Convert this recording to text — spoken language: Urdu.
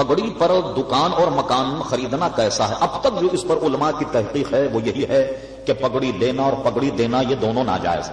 پگڑی پر دکان اور مکان خریدنا کیسا ہے؟ اب تک جو اس پر علماء کی تحقیق ہے، وہ یہی ہے کہ پگڑی لینا اور پگڑی دینا یہ دونوں ناجائز